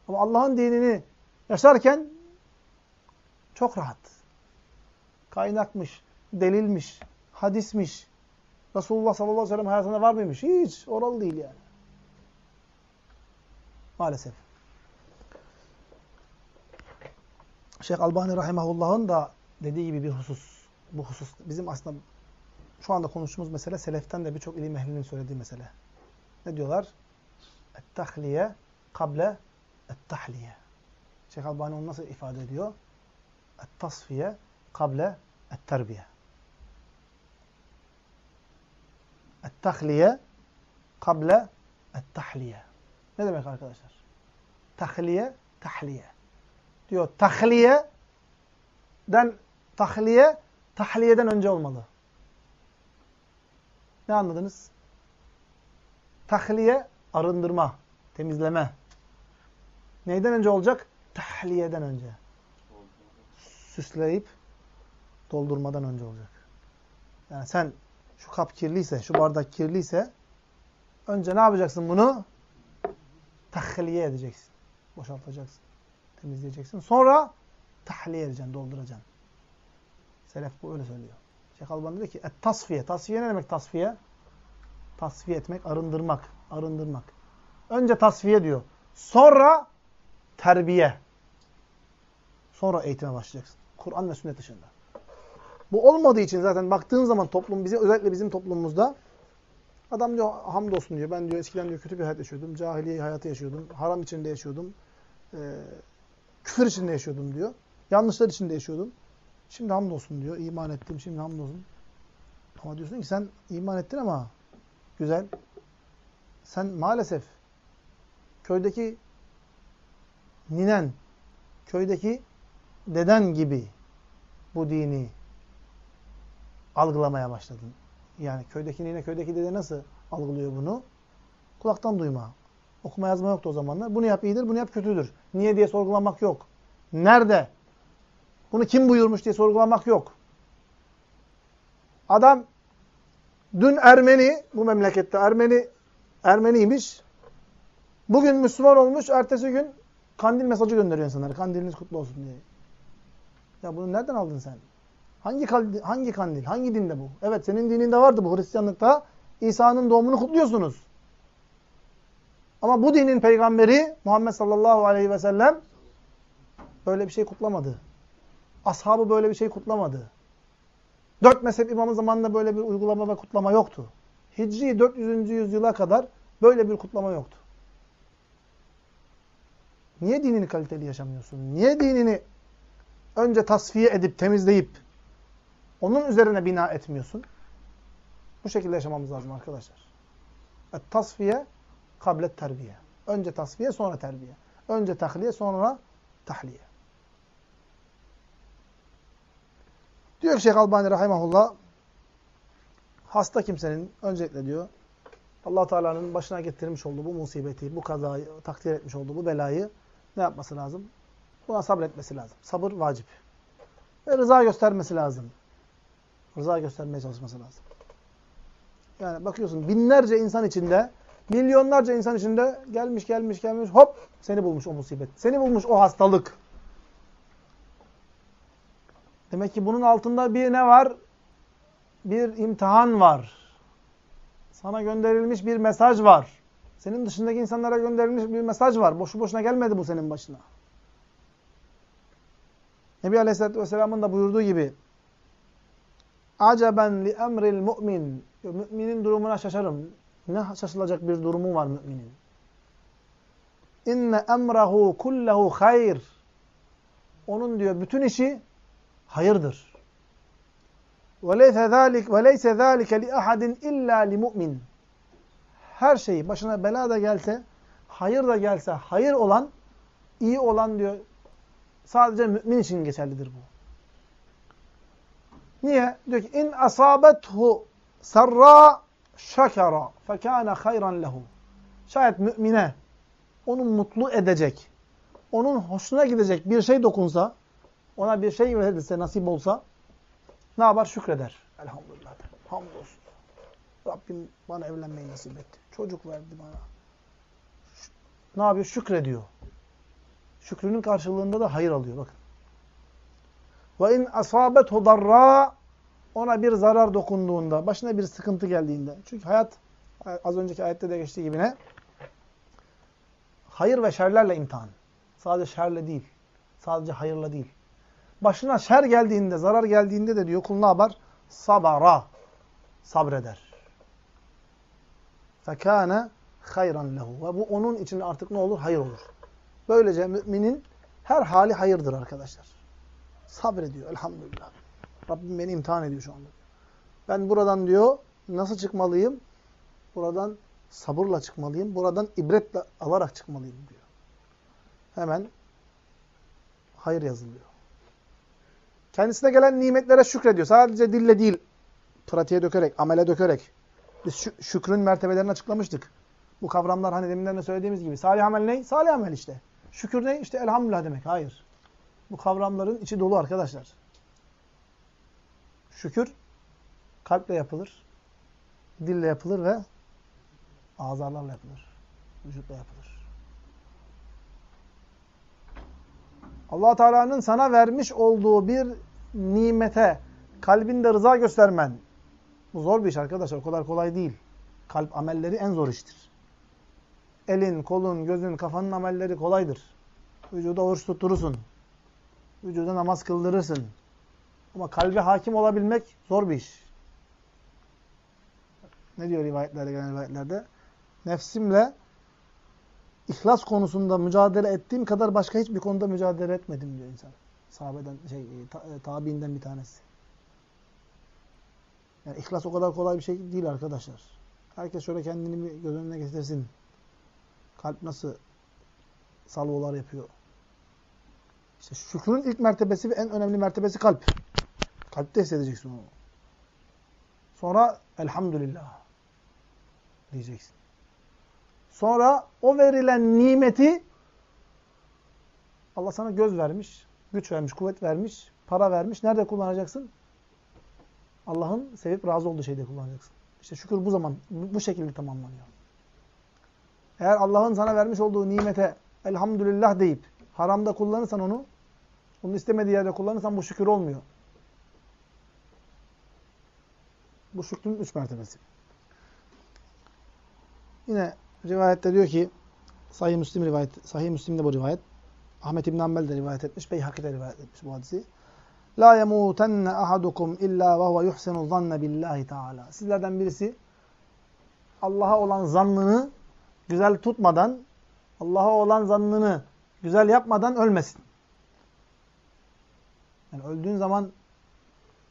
Ama Allah'ın dinini yaşarken çok rahat. Kaynakmış, delilmiş, hadismiş. Resulullah sallallahu aleyhi ve sellem hayatında var mıymış? Hiç. Oralı değil yani. Maalesef. Şeyh Albani Rahimahullah'ın da dediği gibi bir husus. Bu husus bizim aslında şu anda konuştuğumuz mesele seleften de birçok ilim ehlinin söylediği mesele. Ne diyorlar? Et-tahliye kable et-tahliye. Şeyh Albani onu nasıl ifade ediyor? Et-tasfiye kable et-terbiye. Et-tahliye kable et-tahliye. Ne demek arkadaşlar? Tahliye, tahliye. Diyor tahliyeden tahliye, tahliyeden önce olmalı. Ne anladınız? Tahliye, arındırma, temizleme. Neyden önce olacak? Tahliyeden önce. Süsleyip doldurmadan önce olacak. Yani sen şu kap kirliyse, şu bardak kirliyse önce ne yapacaksın bunu? Tahliye edeceksin. Boşaltacaksın. Temizleyeceksin. Sonra tahliye edeceksin, dolduracaksın. Selef bu öyle söylüyor. Şeyh Alban dedi ki, et tasfiye. Tasfiye ne demek tasfiye? Tasfiye etmek, arındırmak. Arındırmak. Önce tasfiye diyor. Sonra terbiye. Sonra eğitime başlayacaksın. Kur'an ve sünnet dışında. Bu olmadığı için zaten baktığın zaman toplum, bizi, özellikle bizim toplumumuzda adam diyor hamdolsun diyor. Ben diyor eskiden diyor kötü bir hayat yaşıyordum. Cahiliye hayatı yaşıyordum. Haram içinde yaşıyordum. Ee, küfür içinde yaşıyordum diyor. Yanlışlar içinde yaşıyordum. Şimdi hamdolsun diyor. İman ettim. Şimdi hamdolsun. Ama diyorsun ki sen iman ettin ama güzel. Sen maalesef köydeki ninen, köydeki deden gibi bu dini algılamaya başladın. Yani köydeki nine, köydeki dede nasıl algılıyor bunu? Kulaktan duyma. Okuma yazma yoktu o zamanlar. Bunu yap iyidir, bunu yap kötüdür. Niye diye sorgulamak yok. Nerede? Bunu kim buyurmuş diye sorgulamak yok. Adam dün Ermeni, bu memlekette Ermeni Ermeniymiş. Bugün Müslüman olmuş, ertesi gün kandil mesajı gönderiyor insanlara. Kandiliniz kutlu olsun diye. Ya bunu nereden aldın sen? Hangi kandil, hangi kandil? Hangi dinde bu? Evet senin dininde vardı bu Hristiyanlıkta. İsa'nın doğumunu kutluyorsunuz. Ama bu dinin peygamberi Muhammed sallallahu aleyhi ve sellem böyle bir şey kutlamadı. Ashabı böyle bir şey kutlamadı. Dört mezhep imamı zamanında böyle bir uygulama ve kutlama yoktu. Hicri 400. yüzyıla kadar böyle bir kutlama yoktu. Niye dinini kaliteli yaşamıyorsun? Niye dinini önce tasfiye edip, temizleyip onun üzerine bina etmiyorsun? Bu şekilde yaşamamız lazım arkadaşlar. tasfiye kablet terbiye. Önce tasfiye sonra terbiye. Önce tahliye sonra tahliye. Diyor Şeyh Albani Rahimahullah hasta kimsenin öncelikle diyor allah Teala'nın başına getirmiş olduğu bu musibeti, bu kazayı, takdir etmiş olduğu bu belayı ne yapması lazım? Buna sabretmesi lazım. Sabır vacip. Ve rıza göstermesi lazım. Rıza göstermeye çalışması lazım. Yani bakıyorsun binlerce insan içinde, milyonlarca insan içinde gelmiş gelmiş gelmiş hop seni bulmuş o musibet. Seni bulmuş o hastalık. Demek ki bunun altında bir ne var? Bir imtihan var. Sana gönderilmiş bir mesaj var. Senin dışındaki insanlara gönderilmiş bir mesaj var. Boşu boşuna gelmedi bu senin başına. Nebi Aleyhisselatü Vesselam'ın da buyurduğu gibi Aceben li emril mu'min Müminin durumuna şaşarım. Ne şaşılacak bir durumu var müminin. İnne emrahu kullehu hayr. Onun diyor bütün işi hayırdır. وَلَيْسَ ذَٰلِكَ وَلَيْسَ ذَٰلِكَ لِأَحَدٍ اِلَّا لِمُؤْمِنٍ Her şey başına bela da gelse, hayır da gelse, hayır olan, iyi olan diyor, sadece mümin için geçerlidir bu. Niye? Diyor ki, in asabethu sarra şakara fekâne hayran lehu. Şayet mümine onu mutlu edecek, onun hoşuna gidecek bir şey dokunsa, ona bir şey verirse, nasip olsa, ne yapar? Şükreder. Elhamdülillah. Hamdolsun. Rabbim bana evlenmeyi nasip etti. Çocuk verdi bana. Ne yapıyor? Şükrediyor. Şükrünün karşılığında da hayır alıyor. Bakın. Ve in asabethu darra ona bir zarar dokunduğunda, başına bir sıkıntı geldiğinde. Çünkü hayat az önceki ayette de geçtiği gibi ne? Hayır ve şerlerle imtihan. Sadece şerle değil. Sadece hayırla değil. Başına şer geldiğinde, zarar geldiğinde de diyor kul ne yapar? Sabara. Sabreder. Fekâne hayran lehu. Ve bu onun için artık ne olur? Hayır olur. Böylece müminin her hali hayırdır arkadaşlar. Sabrediyor elhamdülillah. Rabbim beni imtihan ediyor şu anda. Ben buradan diyor nasıl çıkmalıyım? Buradan sabırla çıkmalıyım. Buradan ibretle alarak çıkmalıyım diyor. Hemen hayır yazılıyor. Kendisine gelen nimetlere şükrediyor. Sadece dille değil, pratiğe dökerek, amele dökerek. Biz şükrün mertebelerini açıklamıştık. Bu kavramlar hani deminden de söylediğimiz gibi. Salih amel ne? Salih amel işte. Şükür ne? İşte elhamdülillah demek. Hayır. Bu kavramların içi dolu arkadaşlar. Şükür kalple yapılır, dille yapılır ve azalarla yapılır. Vücutla yapılır. allah Teala'nın sana vermiş olduğu bir nimete kalbinde rıza göstermen. Bu zor bir iş arkadaşlar. O kadar kolay değil. Kalp amelleri en zor iştir. Elin, kolun, gözün, kafanın amelleri kolaydır. Vücuda oruç tutturursun. Vücuda namaz kıldırırsın. Ama kalbe hakim olabilmek zor bir iş. Ne diyor rivayetlerde, gelen rivayetlerde? Nefsimle ihlas konusunda mücadele ettiğim kadar başka hiçbir konuda mücadele etmedim diyor insan. Sahabeden, şey, ta, e, tabiinden bir tanesi. Yani ihlas o kadar kolay bir şey değil arkadaşlar. Herkes şöyle kendini bir göz önüne getirsin. Kalp nasıl salvolar yapıyor. İşte şükrün ilk mertebesi ve en önemli mertebesi kalp. Kalpte hissedeceksin onu. Sonra elhamdülillah diyeceksin. Sonra o verilen nimeti Allah sana göz vermiş, güç vermiş, kuvvet vermiş, para vermiş. Nerede kullanacaksın? Allah'ın sevip razı olduğu şeyde kullanacaksın. İşte şükür bu zaman, bu şekilde tamamlanıyor. Eğer Allah'ın sana vermiş olduğu nimete elhamdülillah deyip haramda kullanırsan onu, onu istemediği yerde kullanırsan bu şükür olmuyor. Bu şükrün üç mertebesi. Yine rivayette diyor ki Sahih Müslim rivayet, Sahih Müslim'de bu rivayet. Ahmet İbn Hanbel de rivayet etmiş, Beyhaki de rivayet etmiş bu hadisi. La yemutenne ahadukum illa ve huve yuhsinu zanne billahi taala. Sizlerden birisi Allah'a olan zannını güzel tutmadan, Allah'a olan zannını güzel yapmadan ölmesin. Yani öldüğün zaman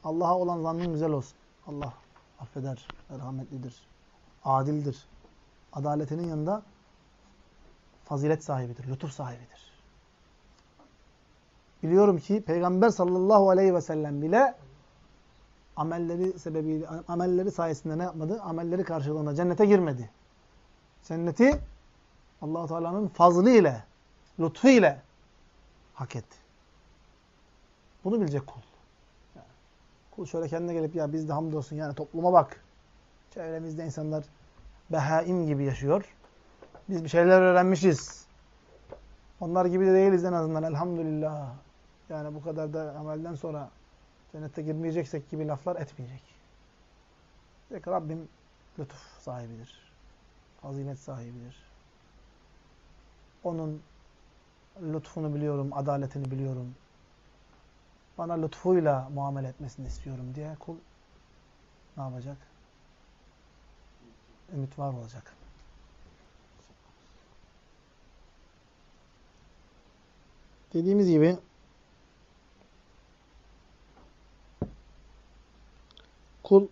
Allah'a olan zannın güzel olsun. Allah affeder, merhametlidir, adildir. Adaletinin yanında fazilet sahibidir, lütuf sahibidir. Biliyorum ki Peygamber sallallahu aleyhi ve sellem bile amelleri sebebiyle, amelleri sayesinde ne yapmadı? Amelleri karşılığında cennete girmedi. Cenneti allah Teala'nın fazlı ile, lütfu ile hak etti. Bunu bilecek kul. Yani, kul şöyle kendine gelip ya biz de hamdolsun yani topluma bak. Çevremizde insanlar behaim gibi yaşıyor. Biz bir şeyler öğrenmişiz. Onlar gibi de değiliz en azından elhamdülillah. Yani bu kadar da amelden sonra cennete girmeyeceksek gibi laflar etmeyecek. Diyecek Rabbim lütuf sahibidir. Fazilet sahibidir. Onun lütfunu biliyorum, adaletini biliyorum. Bana lütfuyla muamele etmesini istiyorum diye kul ne yapacak? ümit var olacak. Dediğimiz gibi kul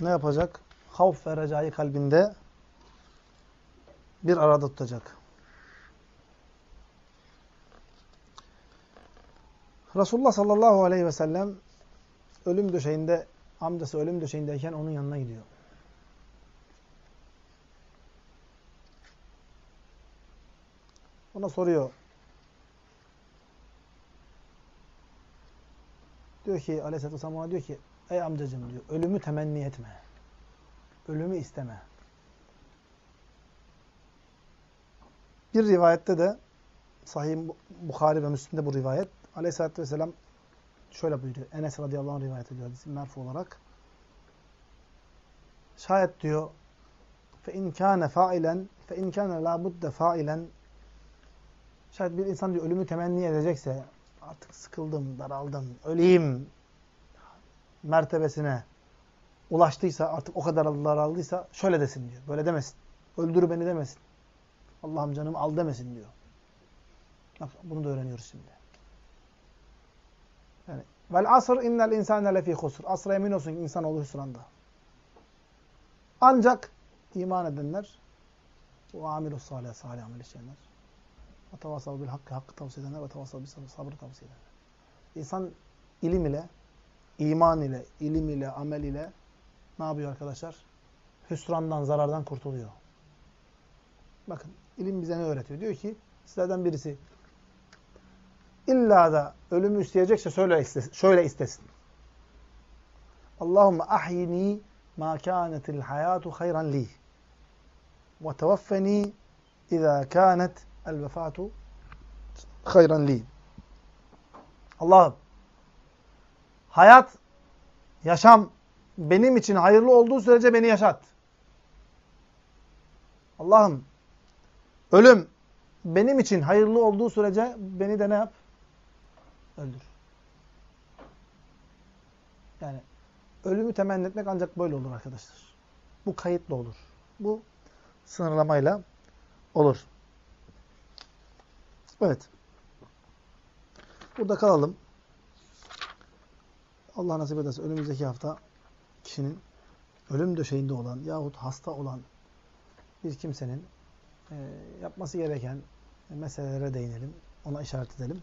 ne yapacak? Havf ve kalbinde bir arada tutacak. Resulullah sallallahu aleyhi ve sellem ölüm döşeğinde, amcası ölüm döşeğindeyken onun yanına gidiyor. Ona soruyor. Diyor ki aleyhissalatü vesselam ona diyor ki ey amcacığım diyor ölümü temenni etme. Ölümü isteme. Bir rivayette de Sahih Bukhari ve Müslim'de bu rivayet aleyhissalatü vesselam şöyle buyuruyor. Enes radıyallahu anh rivayet ediyor hadisi merfu olarak. Şayet diyor fe in kana fa'ilen fe in kana la budde fa'ilen şayet bir insan diyor ölümü temenni edecekse artık sıkıldım, daraldım, öleyim mertebesine ulaştıysa, artık o kadar daraldıysa şöyle desin diyor. Böyle demesin. Öldür beni demesin. Allah'ım canımı al demesin diyor. Bak bunu da öğreniyoruz şimdi. Yani vel asr innel insane lefî husr. Asra emin olsun ki insanoğlu hüsranda. Ancak iman edenler bu amilus salih, salih amel işleyenler ve tevasav bil hakkı, hakkı tavsiye edenler ve tevasav bil sabrı tavsiye edenler. İnsan ilim ile, iman ile, ilim ile, amel ile ne yapıyor arkadaşlar? Hüsrandan, zarardan kurtuluyor. Bakın ilim bize ne öğretiyor? Diyor ki sizlerden birisi illa da ölümü isteyecekse şöyle istesin. Şöyle istesin. Allahumme ahyini ma kânetil hayatu hayran li ve tevaffeni izâ kânet el vefatu hayran li. Allah'ım hayat, yaşam benim için hayırlı olduğu sürece beni yaşat. Allah'ım ölüm benim için hayırlı olduğu sürece beni de ne yap? Öldür. Yani ölümü temenni etmek ancak böyle olur arkadaşlar. Bu kayıtlı olur. Bu sınırlamayla olur. Evet. Burada kalalım. Allah nasip ederse önümüzdeki hafta kişinin ölüm döşeğinde olan yahut hasta olan bir kimsenin e, yapması gereken meselelere değinelim. Ona işaret edelim.